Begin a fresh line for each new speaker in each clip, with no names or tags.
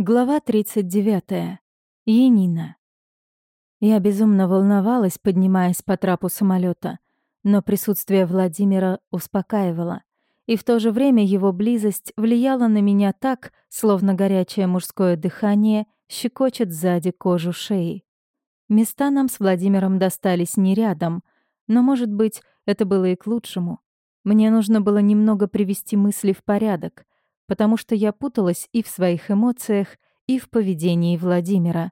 Глава 39. Енина. Я безумно волновалась, поднимаясь по трапу самолета, но присутствие Владимира успокаивало, и в то же время его близость влияла на меня так, словно горячее мужское дыхание щекочет сзади кожу шеи. Места нам с Владимиром достались не рядом, но, может быть, это было и к лучшему. Мне нужно было немного привести мысли в порядок, потому что я путалась и в своих эмоциях, и в поведении Владимира.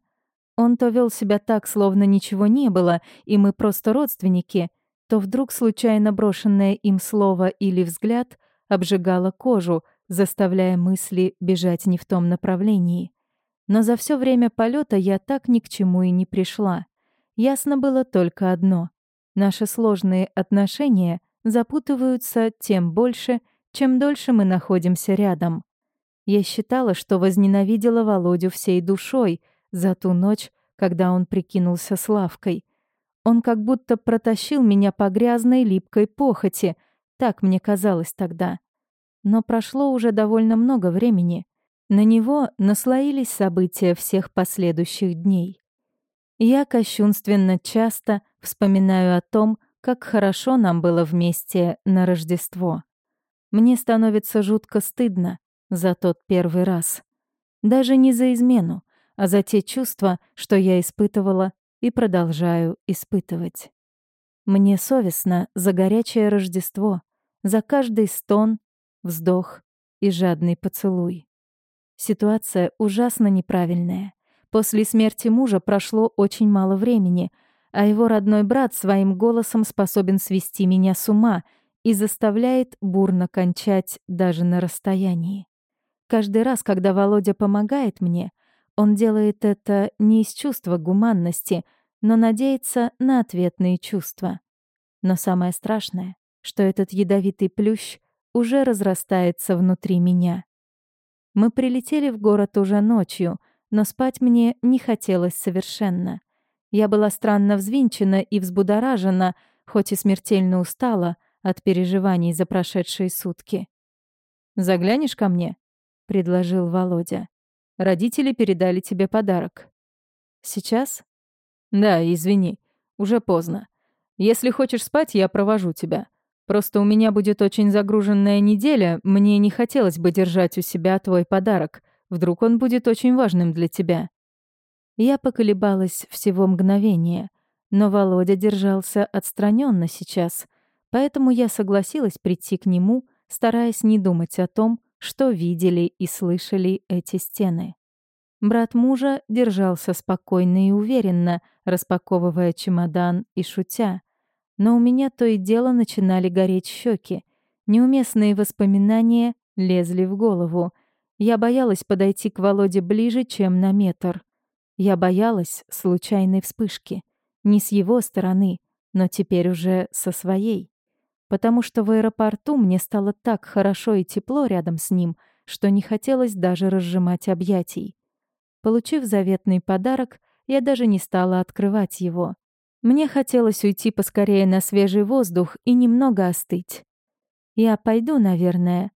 Он то вел себя так, словно ничего не было, и мы просто родственники, то вдруг случайно брошенное им слово или взгляд обжигало кожу, заставляя мысли бежать не в том направлении. Но за все время полета я так ни к чему и не пришла. Ясно было только одно. Наши сложные отношения запутываются тем больше, чем дольше мы находимся рядом. Я считала, что возненавидела Володю всей душой за ту ночь, когда он прикинулся Славкой. Он как будто протащил меня по грязной липкой похоти, так мне казалось тогда. Но прошло уже довольно много времени. На него наслоились события всех последующих дней. Я кощунственно часто вспоминаю о том, как хорошо нам было вместе на Рождество. Мне становится жутко стыдно за тот первый раз. Даже не за измену, а за те чувства, что я испытывала и продолжаю испытывать. Мне совестно за горячее Рождество, за каждый стон, вздох и жадный поцелуй. Ситуация ужасно неправильная. После смерти мужа прошло очень мало времени, а его родной брат своим голосом способен свести меня с ума — и заставляет бурно кончать даже на расстоянии. Каждый раз, когда Володя помогает мне, он делает это не из чувства гуманности, но надеется на ответные чувства. Но самое страшное, что этот ядовитый плющ уже разрастается внутри меня. Мы прилетели в город уже ночью, но спать мне не хотелось совершенно. Я была странно взвинчена и взбудоражена, хоть и смертельно устала, от переживаний за прошедшие сутки. «Заглянешь ко мне?» — предложил Володя. «Родители передали тебе подарок». «Сейчас?» «Да, извини, уже поздно. Если хочешь спать, я провожу тебя. Просто у меня будет очень загруженная неделя, мне не хотелось бы держать у себя твой подарок. Вдруг он будет очень важным для тебя». Я поколебалась всего мгновение, но Володя держался отстраненно сейчас, Поэтому я согласилась прийти к нему, стараясь не думать о том, что видели и слышали эти стены. Брат мужа держался спокойно и уверенно, распаковывая чемодан и шутя. Но у меня то и дело начинали гореть щеки. Неуместные воспоминания лезли в голову. Я боялась подойти к Володе ближе, чем на метр. Я боялась случайной вспышки. Не с его стороны, но теперь уже со своей потому что в аэропорту мне стало так хорошо и тепло рядом с ним, что не хотелось даже разжимать объятий. Получив заветный подарок, я даже не стала открывать его. Мне хотелось уйти поскорее на свежий воздух и немного остыть. Я пойду, наверное.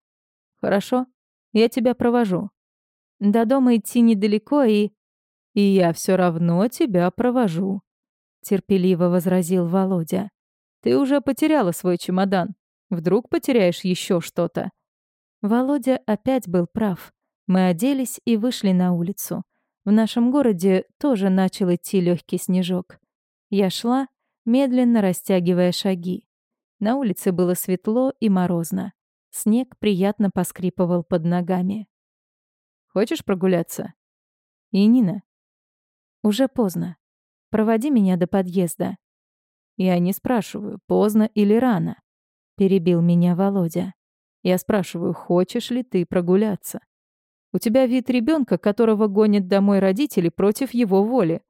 Хорошо, я тебя провожу. До дома идти недалеко и... И я все равно тебя провожу, терпеливо возразил Володя. Ты уже потеряла свой чемодан. Вдруг потеряешь еще что-то?» Володя опять был прав. Мы оделись и вышли на улицу. В нашем городе тоже начал идти легкий снежок. Я шла, медленно растягивая шаги. На улице было светло и морозно. Снег приятно поскрипывал под ногами. «Хочешь прогуляться?» «И Нина?» «Уже поздно. Проводи меня до подъезда. Я не спрашиваю, поздно или рано. Перебил меня Володя. Я спрашиваю, хочешь ли ты прогуляться? У тебя вид ребенка, которого гонят домой родители против его воли.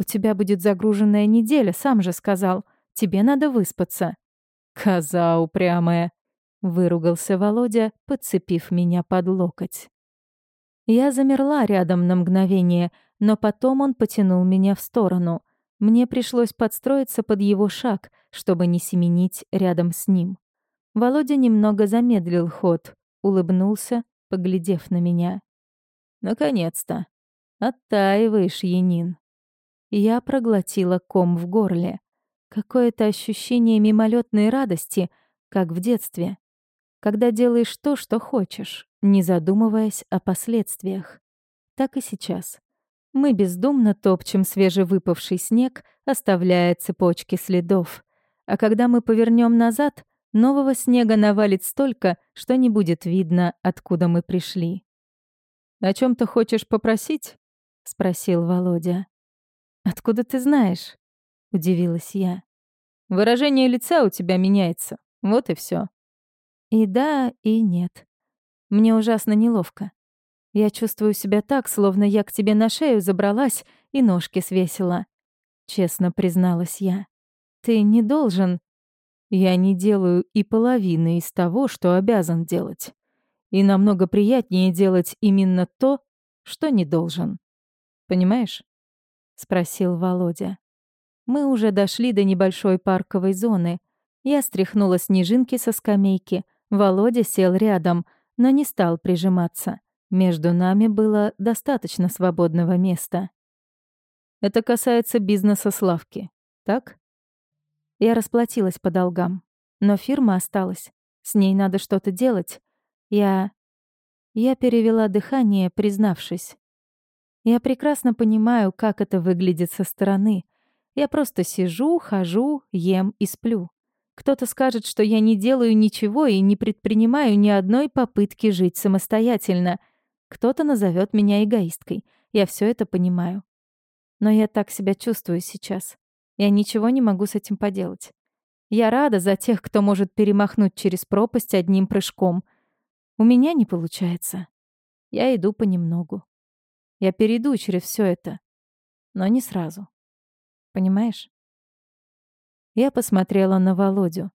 У тебя будет загруженная неделя, сам же сказал. Тебе надо выспаться. Коза упрямая. Выругался Володя, подцепив меня под локоть. Я замерла рядом на мгновение, но потом он потянул меня в сторону — мне пришлось подстроиться под его шаг, чтобы не семенить рядом с ним. Володя немного замедлил ход, улыбнулся, поглядев на меня. Наконец-то. Оттаиваешь, Янин. Я проглотила ком в горле. Какое-то ощущение мимолетной радости, как в детстве. Когда делаешь то, что хочешь, не задумываясь о последствиях. Так и сейчас. Мы бездумно топчем свежевыпавший снег, оставляя цепочки следов. А когда мы повернем назад, нового снега навалит столько, что не будет видно, откуда мы пришли. «О чем ты хочешь попросить?» — спросил Володя. «Откуда ты знаешь?» — удивилась я. «Выражение лица у тебя меняется. Вот и все. И да, и нет. Мне ужасно неловко. Я чувствую себя так, словно я к тебе на шею забралась и ножки свесила. Честно призналась я. Ты не должен. Я не делаю и половины из того, что обязан делать. И намного приятнее делать именно то, что не должен. Понимаешь? — спросил Володя. Мы уже дошли до небольшой парковой зоны. Я стряхнула снежинки со скамейки. Володя сел рядом, но не стал прижиматься. Между нами было достаточно свободного места. Это касается бизнеса Славки, так? Я расплатилась по долгам, но фирма осталась. С ней надо что-то делать. Я... Я перевела дыхание, признавшись. Я прекрасно понимаю, как это выглядит со стороны. Я просто сижу, хожу, ем и сплю. Кто-то скажет, что я не делаю ничего и не предпринимаю ни одной попытки жить самостоятельно. Кто-то назовет меня эгоисткой. Я все это понимаю. Но я так себя чувствую сейчас. Я ничего не могу с этим поделать. Я рада за тех, кто может перемахнуть через пропасть одним прыжком. У меня не получается. Я иду понемногу. Я перейду через все это, но не сразу. Понимаешь? Я посмотрела на Володю.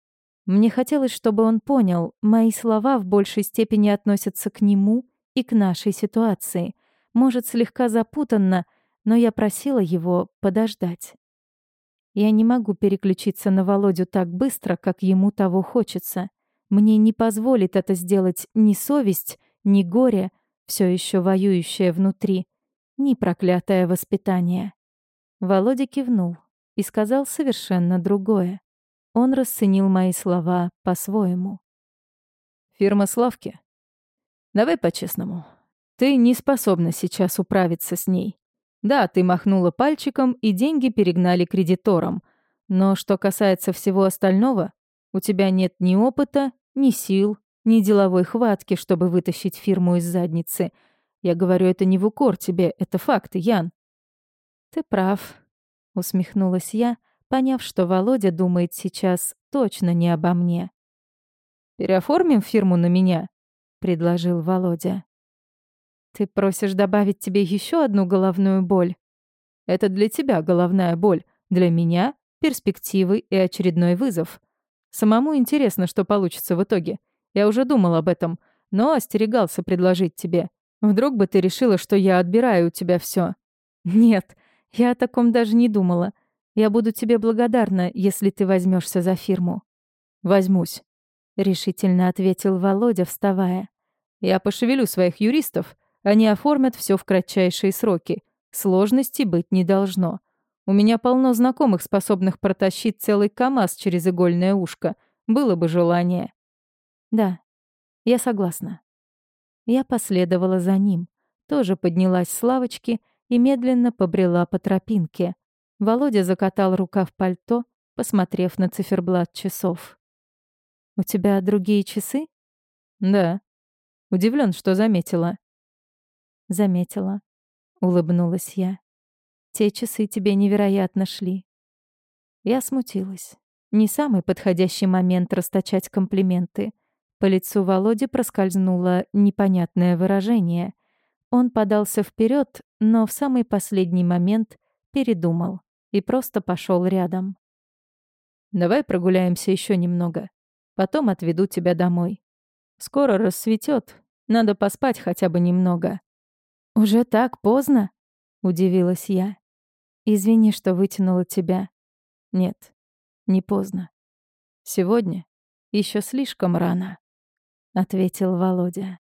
Мне хотелось, чтобы он понял, мои слова в большей степени относятся к нему и к нашей ситуации. Может, слегка запутанно, но я просила его подождать. Я не могу переключиться на Володю так быстро, как ему того хочется. Мне не позволит это сделать ни совесть, ни горе, все еще воюющее внутри, ни проклятое воспитание. Володя кивнул и сказал совершенно другое. Он расценил мои слова по-своему. «Фирма Славки. Давай по-честному. Ты не способна сейчас управиться с ней. Да, ты махнула пальчиком, и деньги перегнали кредиторам. Но что касается всего остального, у тебя нет ни опыта, ни сил, ни деловой хватки, чтобы вытащить фирму из задницы. Я говорю это не в укор тебе, это факты, Ян. Ты прав, усмехнулась я, поняв, что Володя думает сейчас точно не обо мне. Переоформим фирму на меня, предложил Володя. Ты просишь добавить тебе еще одну головную боль? Это для тебя головная боль, для меня перспективы и очередной вызов. Самому интересно, что получится в итоге. Я уже думал об этом, но остерегался предложить тебе. Вдруг бы ты решила, что я отбираю у тебя все. Нет, я о таком даже не думала. Я буду тебе благодарна, если ты возьмешься за фирму. Возьмусь, решительно ответил Володя, вставая. Я пошевелю своих юристов, они оформят все в кратчайшие сроки. Сложностей быть не должно. У меня полно знакомых, способных протащить целый КАМАЗ через игольное ушко. Было бы желание. Да, я согласна. Я последовала за ним, тоже поднялась с лавочки и медленно побрела по тропинке. Володя закатал рука в пальто, посмотрев на циферблат часов. «У тебя другие часы?» «Да». Удивлен, что заметила. «Заметила», — улыбнулась я. «Те часы тебе невероятно шли». Я смутилась. Не самый подходящий момент расточать комплименты — по лицу Володи проскользнуло непонятное выражение. Он подался вперед, но в самый последний момент передумал и просто пошел рядом. «Давай прогуляемся еще немного. Потом отведу тебя домой. Скоро рассветет, надо поспать хотя бы немного». «Уже так поздно?» — удивилась я. «Извини, что вытянула тебя». «Нет, не поздно. Сегодня еще слишком рано». — ответил Володя.